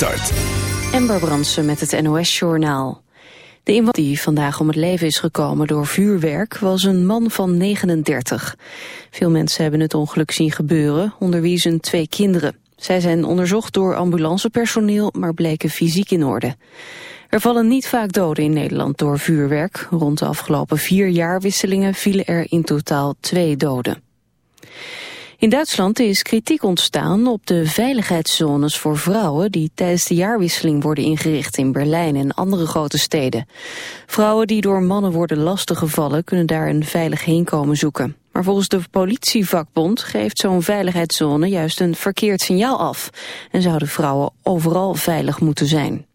start. Ember met het NOS-journaal. De iemand die vandaag om het leven is gekomen door vuurwerk was een man van 39. Veel mensen hebben het ongeluk zien gebeuren, onder wie zijn twee kinderen. Zij zijn onderzocht door ambulancepersoneel, maar bleken fysiek in orde. Er vallen niet vaak doden in Nederland door vuurwerk. Rond de afgelopen vier jaarwisselingen vielen er in totaal twee doden. In Duitsland is kritiek ontstaan op de veiligheidszones voor vrouwen die tijdens de jaarwisseling worden ingericht in Berlijn en andere grote steden. Vrouwen die door mannen worden lastiggevallen kunnen daar een veilig heenkomen zoeken. Maar volgens de politievakbond geeft zo'n veiligheidszone juist een verkeerd signaal af en zouden vrouwen overal veilig moeten zijn.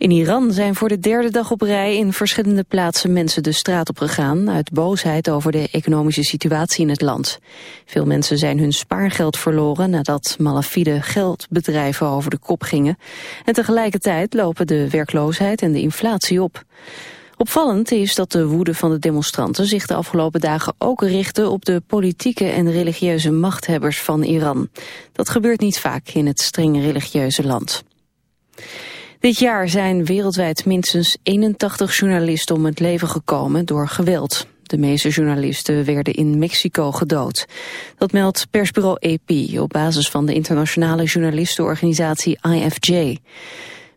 In Iran zijn voor de derde dag op rij in verschillende plaatsen mensen de straat op gegaan uit boosheid over de economische situatie in het land. Veel mensen zijn hun spaargeld verloren nadat malafide geldbedrijven over de kop gingen. En tegelijkertijd lopen de werkloosheid en de inflatie op. Opvallend is dat de woede van de demonstranten zich de afgelopen dagen ook richtte op de politieke en religieuze machthebbers van Iran. Dat gebeurt niet vaak in het streng religieuze land. Dit jaar zijn wereldwijd minstens 81 journalisten om het leven gekomen door geweld. De meeste journalisten werden in Mexico gedood. Dat meldt persbureau AP op basis van de internationale journalistenorganisatie IFJ.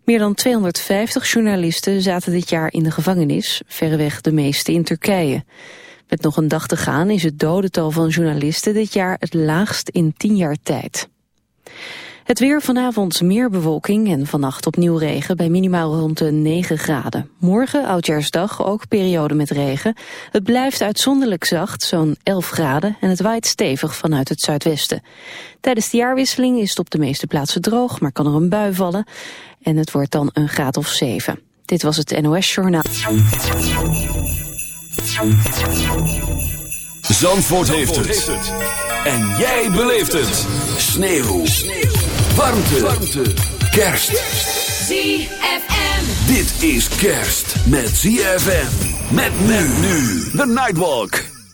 Meer dan 250 journalisten zaten dit jaar in de gevangenis, verreweg de meeste in Turkije. Met nog een dag te gaan is het dodental van journalisten dit jaar het laagst in tien jaar tijd. Het weer vanavond meer bewolking en vannacht opnieuw regen bij minimaal rond de 9 graden. Morgen, oudjaarsdag, ook periode met regen. Het blijft uitzonderlijk zacht, zo'n 11 graden, en het waait stevig vanuit het zuidwesten. Tijdens de jaarwisseling is het op de meeste plaatsen droog, maar kan er een bui vallen. En het wordt dan een graad of 7. Dit was het NOS Journaal. Zandvoort, heeft, het. En jij beleeft het. Sneeuw. Warmte. Warmte. Kerst. ZFM. Dit is kerst met ZFM. Met men nu. The Nightwalk.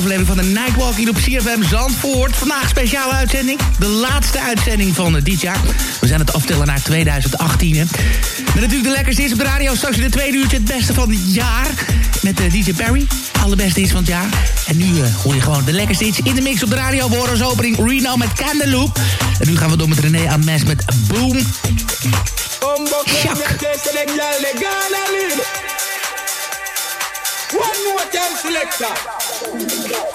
Aflevering van de Nightwalk op CFM Zandvoort. Vandaag speciale uitzending, de laatste uitzending van dit jaar. We zijn het aftellen naar 2018. Hè. Met natuurlijk de lekkerste is op de radio, straks in de tweede uurtje het beste van het jaar. Met uh, DJ Perry, allerbeste is van het jaar. En nu uh, hoor je gewoon de lekkerste iets in de mix op de radio. Horen als opening Reno met Candeloop. En nu gaan we door met René aan Mes met Boom. Go.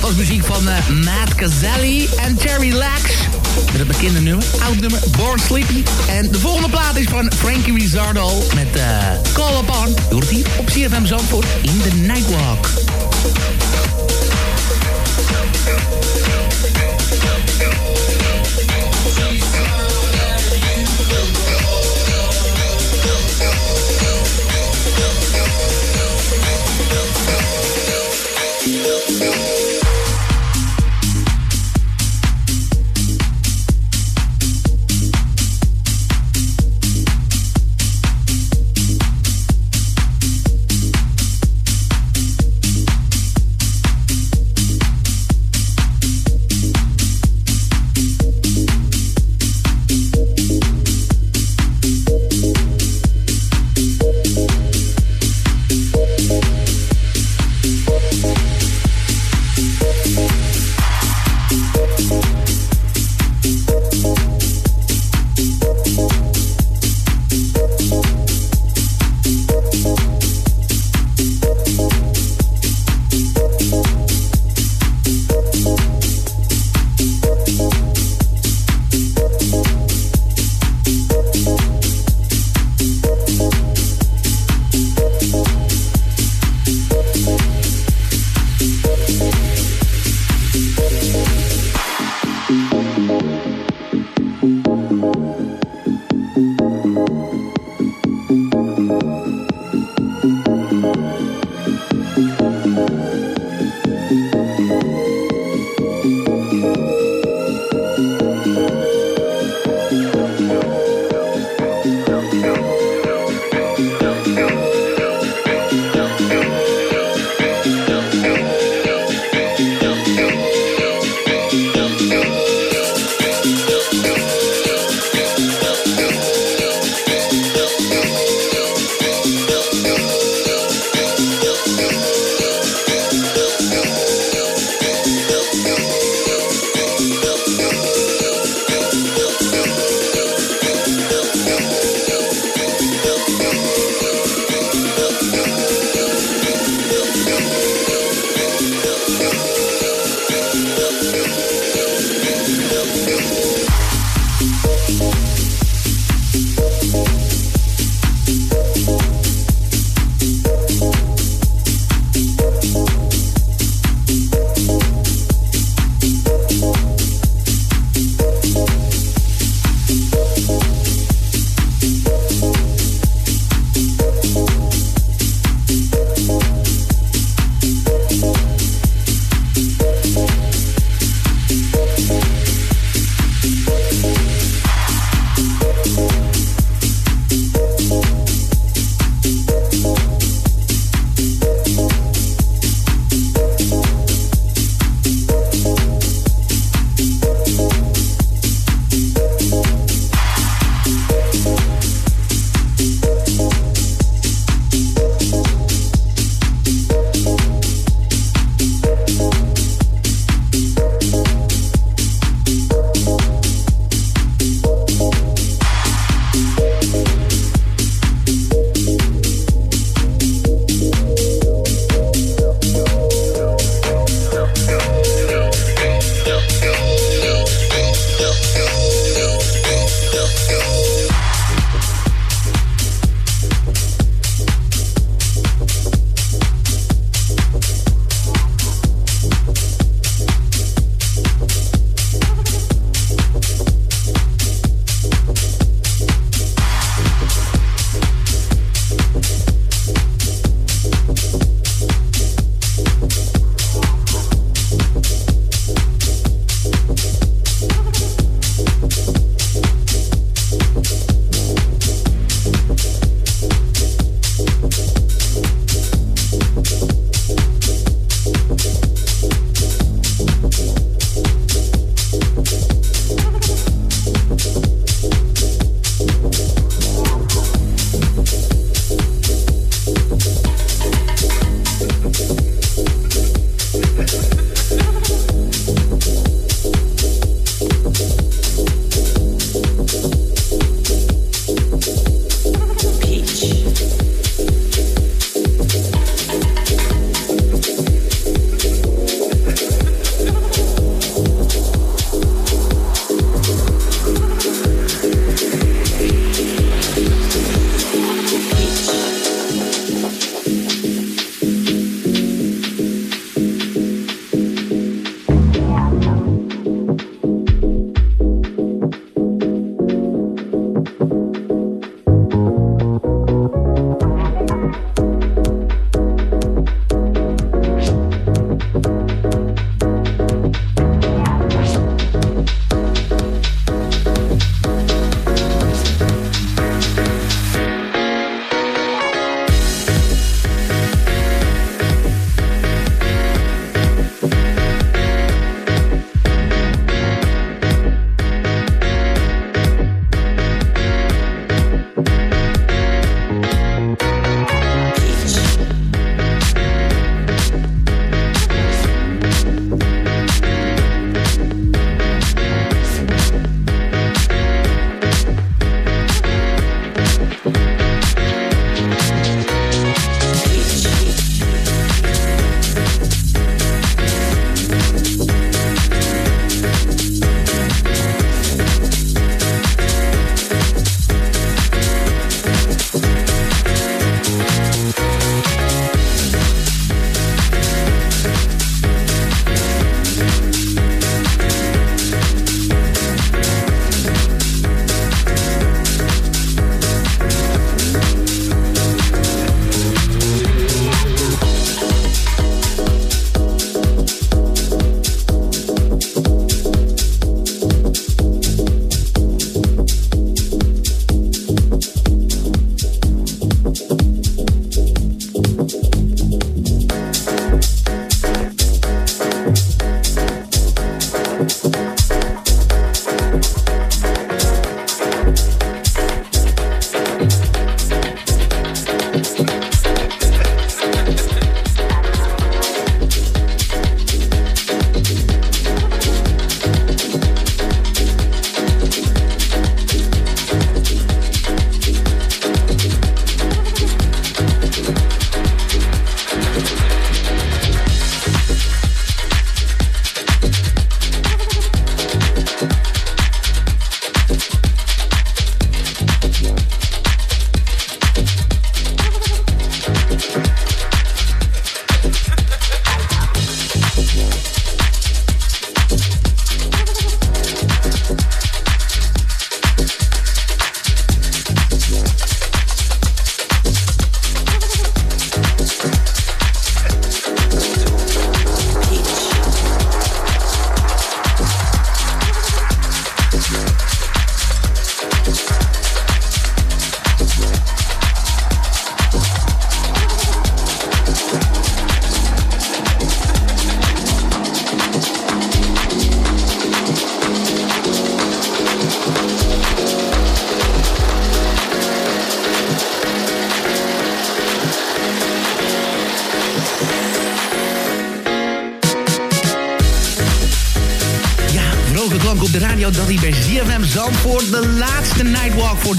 dat was muziek van eh, Matt Cazelli en Terry Lax. Met het bekende nummer, oud nummer, Born Sleepy. En de volgende plaat is van Frankie Rizzardo met eh, Call Upon. Je hoort hier op CFM Zandvoort in de Nightwalk.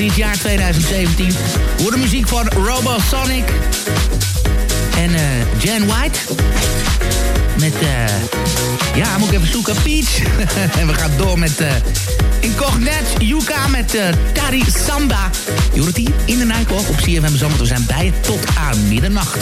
Dit jaar 2017. Voor de muziek van Robo Sonic. En uh, Jan White. Met, uh, ja, moet ik even zoeken, Peach. en we gaan door met... Uh, Incognet Yuka met uh, Tari Samba. In de Nightwalk op CFM Zandvoort. We zijn bij tot aan middernacht.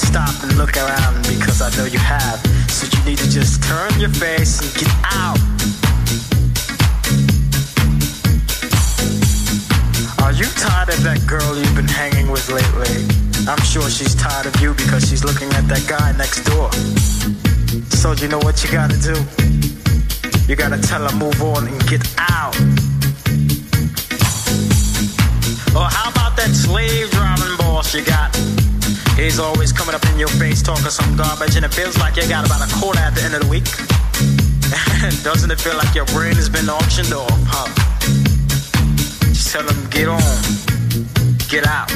Stop and look around because I know you have. So you need to just turn your face and get out. Are you tired of that girl you've been hanging with lately? I'm sure she's tired of you because she's looking at that guy next door. So you know what you gotta do? You gotta tell her move on and get out. Or how about that slave driving boss you got? He's always coming up in your face talking some garbage, and it feels like you got about a quarter at the end of the week. Doesn't it feel like your brain has been auctioned off, huh? Just tell him, get on, get out.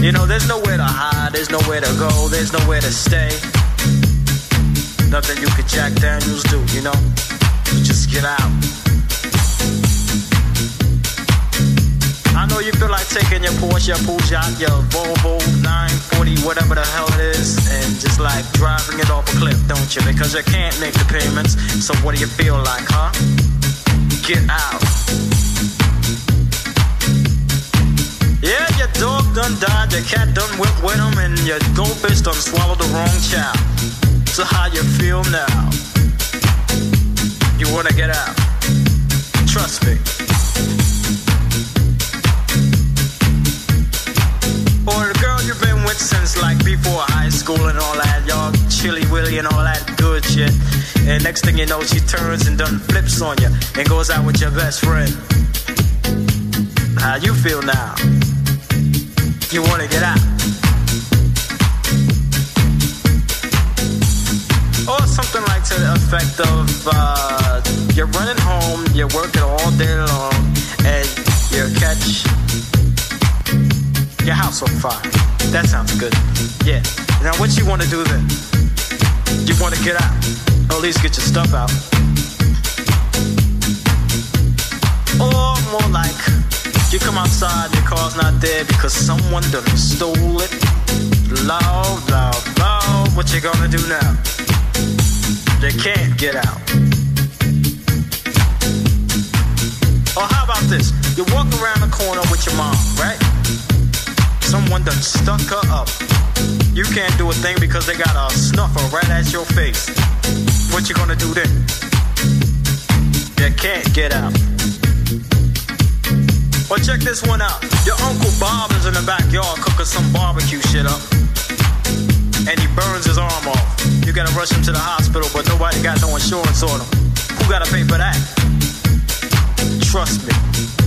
You know, there's nowhere to hide, there's nowhere to go, there's nowhere to stay. Nothing you could Jack Daniels do, you know? just get out. You feel like taking your Porsche, your Peugeot, your Volvo 940, whatever the hell it is, and just like driving it off a cliff, don't you? Because you can't make the payments. So what do you feel like, huh? Get out. Yeah, your dog done died, your cat done went with him, and your goldfish done swallowed the wrong child. So how you feel now? You wanna get out? Trust me. High school and all that, y'all chilly willy and all that good shit. And next thing you know, she turns and done flips on you and goes out with your best friend. How you feel now? you wanna get out. Or something like to the effect of uh, you're running home, you're working all day long, and you catch your house on fire. That sounds good. Yeah. Now what you wanna do then? You wanna get out, or at least get your stuff out. Or more like you come outside, your car's not there because someone done stole it. Loud, loud, loud. What you gonna do now? They can't get out. Or how about this? You walk around the corner with your mom, right? Someone done stuck her up. You can't do a thing because they got a snuffer right at your face. What you gonna do then? You can't get out. Or check this one out. Your Uncle Bob is in the backyard cooking some barbecue shit up. And he burns his arm off. You gotta rush him to the hospital, but nobody got no insurance on him. Who gotta pay for that? Trust me.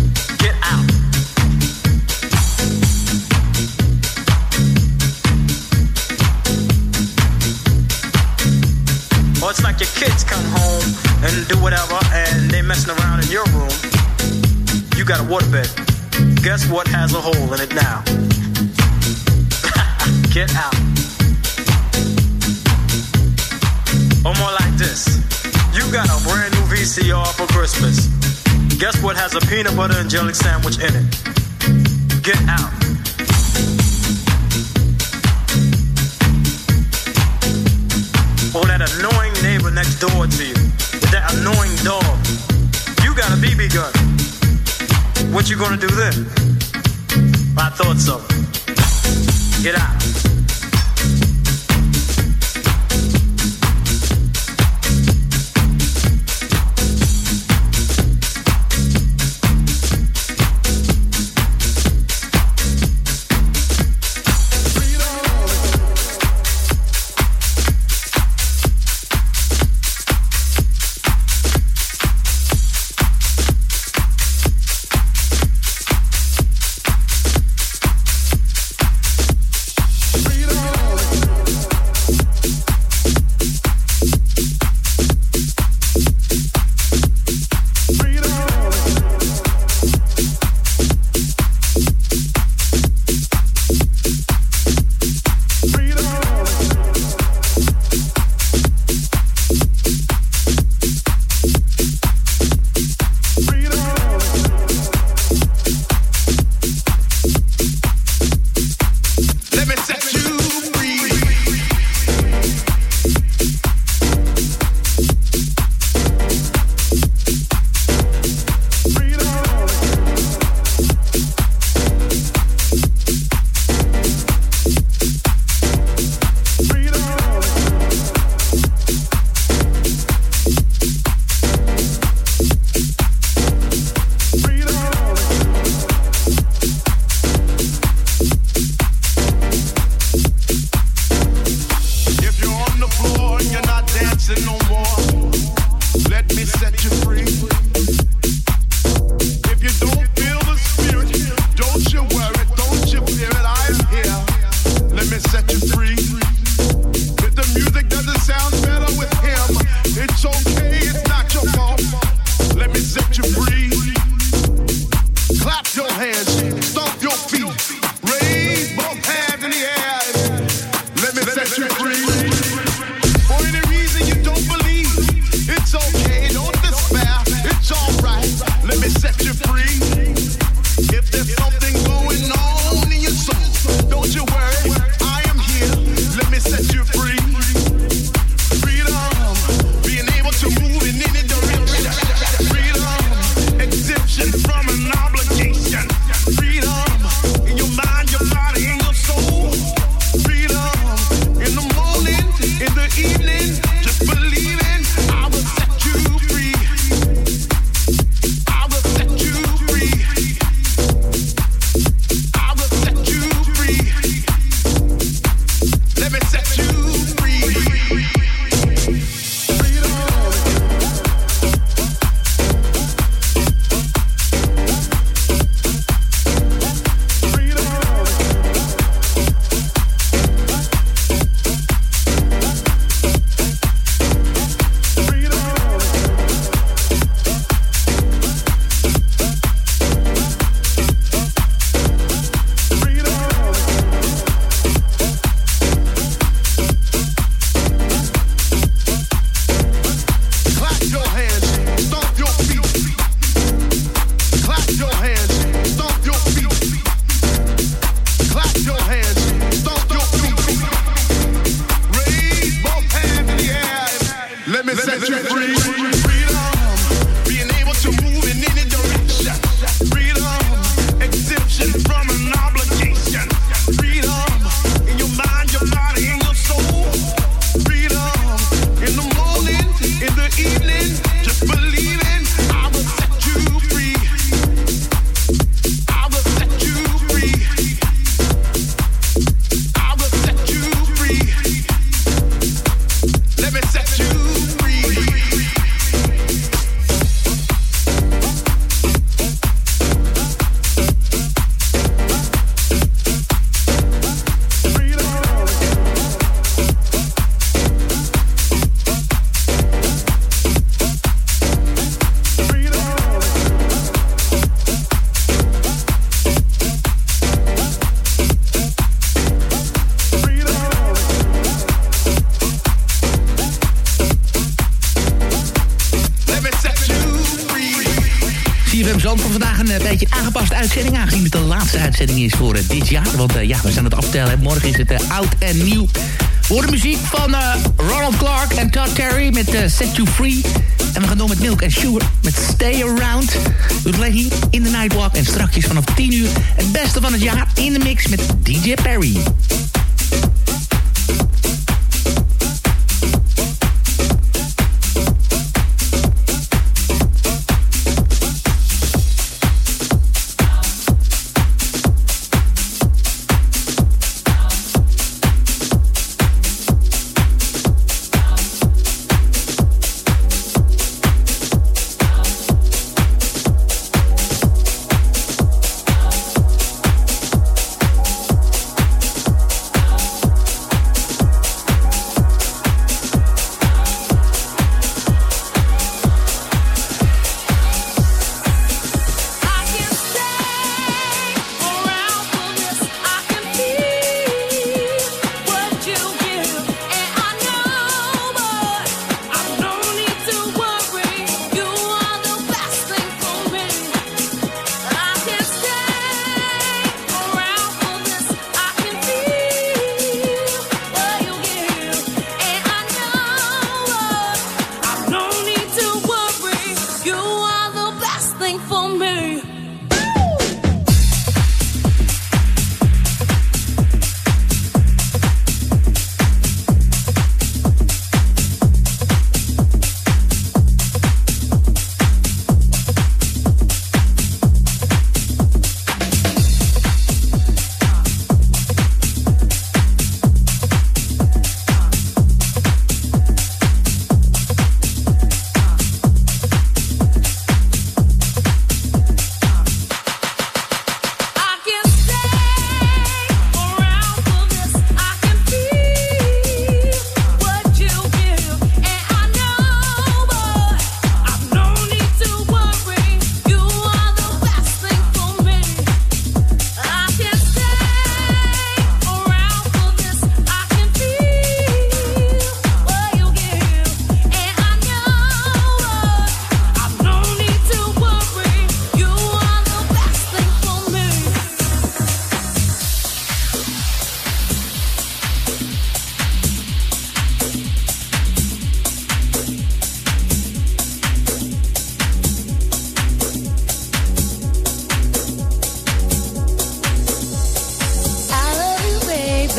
Or it's like your kids come home and do whatever and they messing around in your room. You got a waterbed. Guess what has a hole in it now? Get out. Or more like this. You got a brand new VCR for Christmas. Guess what has a peanut butter and jelly sandwich in it? Get out. Neighbor next door to you. That annoying dog. You got a BB gun. What you gonna do then? I thought so. Get out. Let me set you free. Uitzending is voor dit jaar. Want ja, we zijn het aftellen. Morgen is het oud en nieuw. Voor de muziek van Ronald Clark en Todd Terry met Set You Free... En we gaan door met Milk and Sugar met Stay Around. We hier in de Nightwalk. En strakjes vanaf 10 uur het beste van het jaar in de mix met DJ Perry.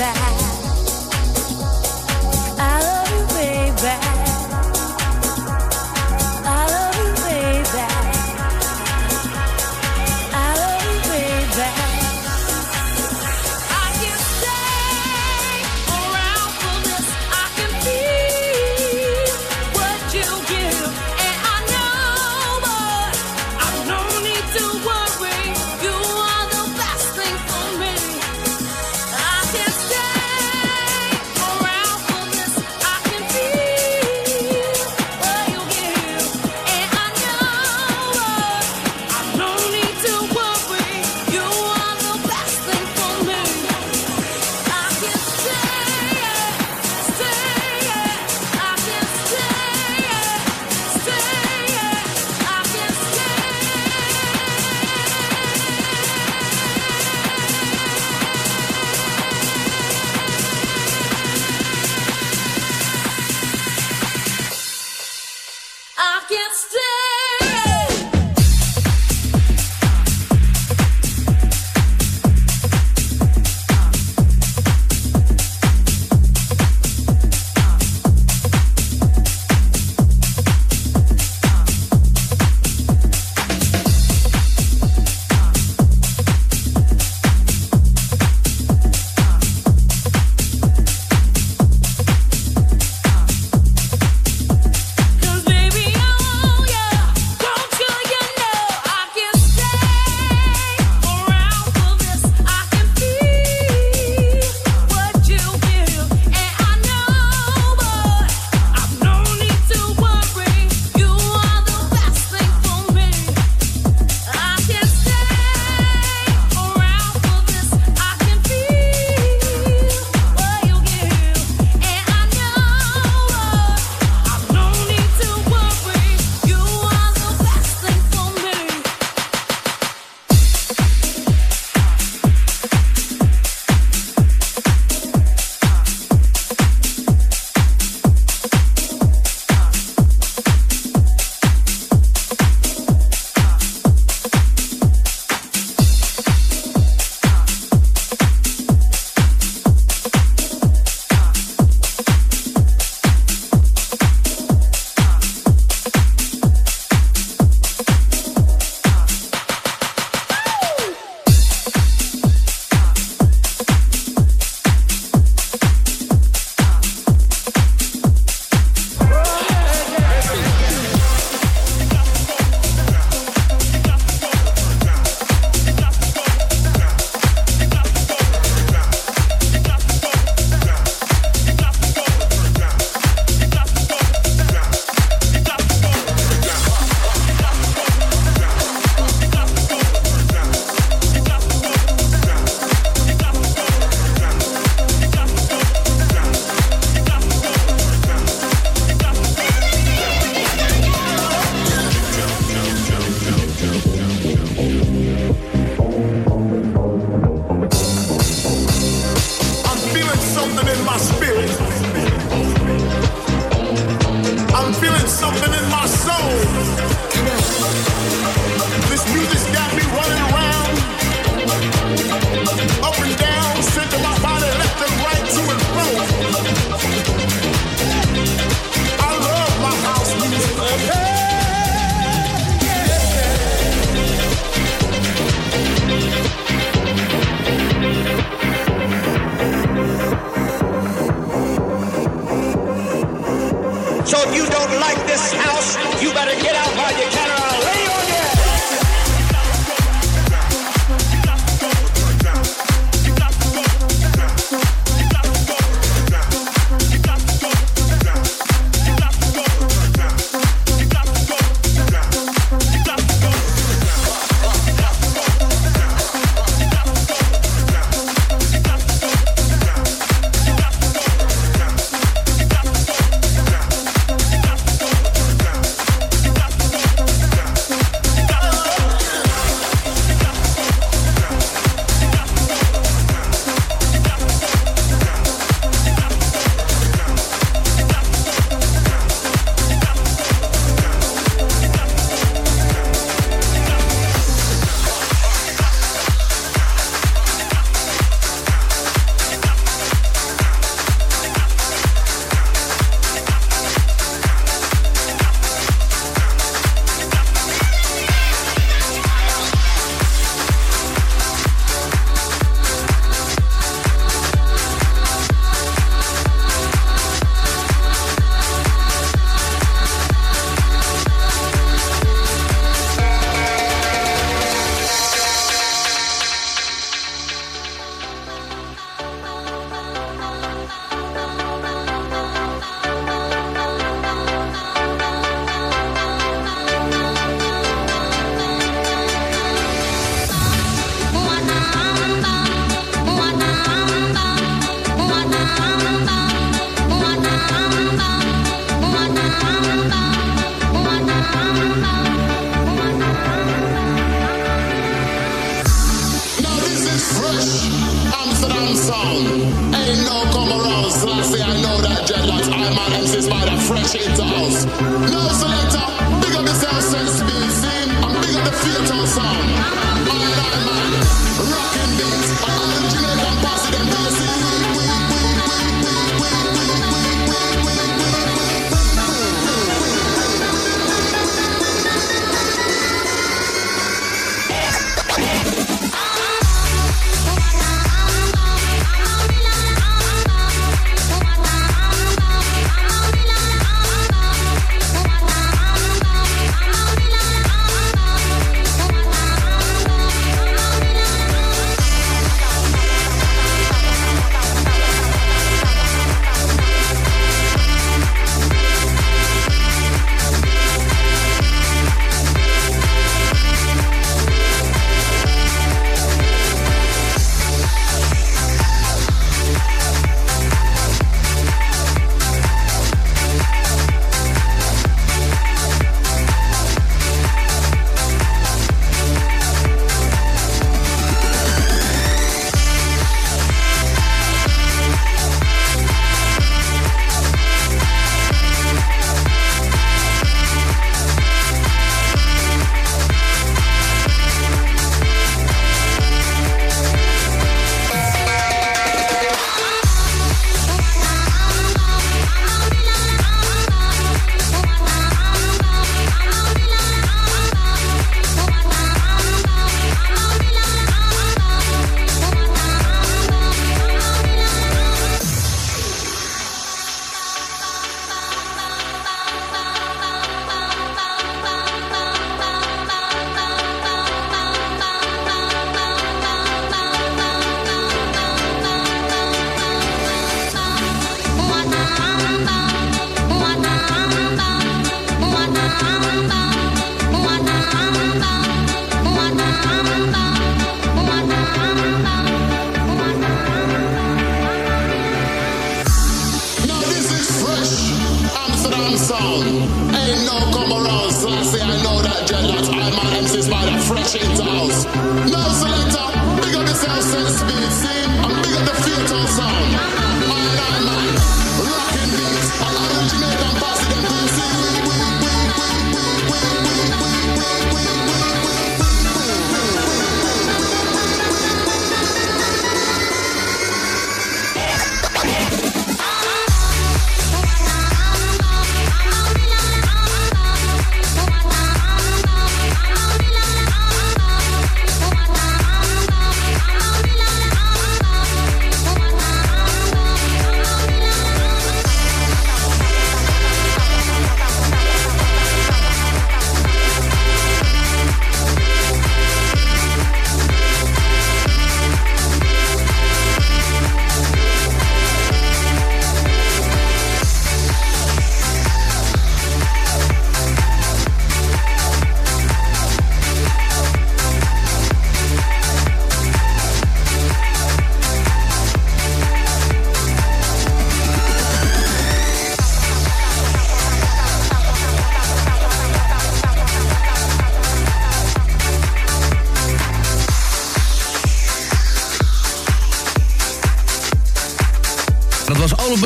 back.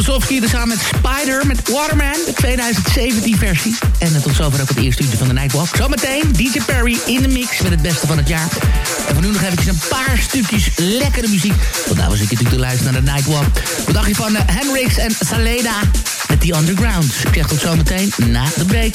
Olaf Basowski samen met Spider met Waterman, de 2017 versie. En tot zover ook het eerste uurtje van de Nightwalk. Zometeen DJ Perry in de mix met het beste van het jaar. En van nu nog eventjes een paar stukjes lekkere muziek. Want daar was ik natuurlijk te luisteren naar de Nightwalk. Wat dacht je van uh, Hendrix en Saleda met The Underground? Ik zeg tot zometeen na de break.